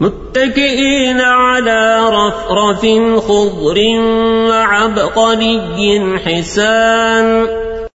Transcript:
متكئين على رفرف خضر وعبقري حسان